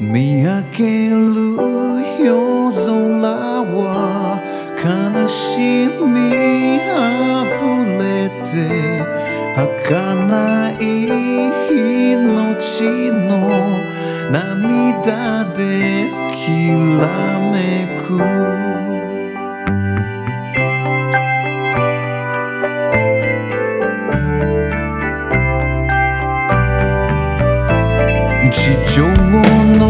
見上げる夜空は悲しみあふれて儚い命の涙できらめく。地上の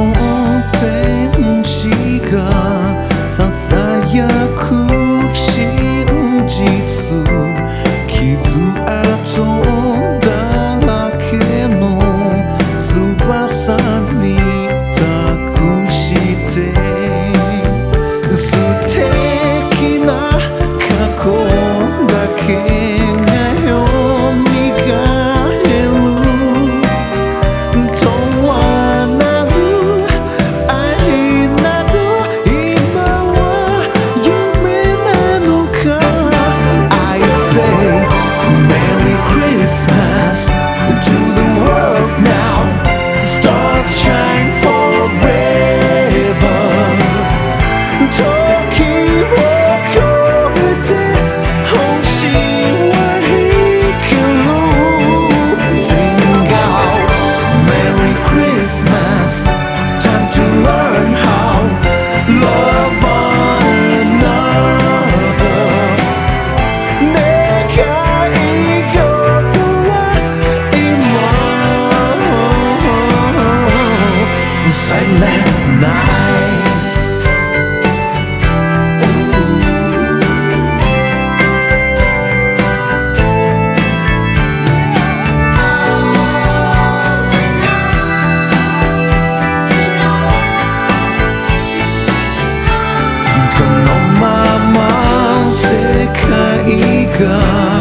come.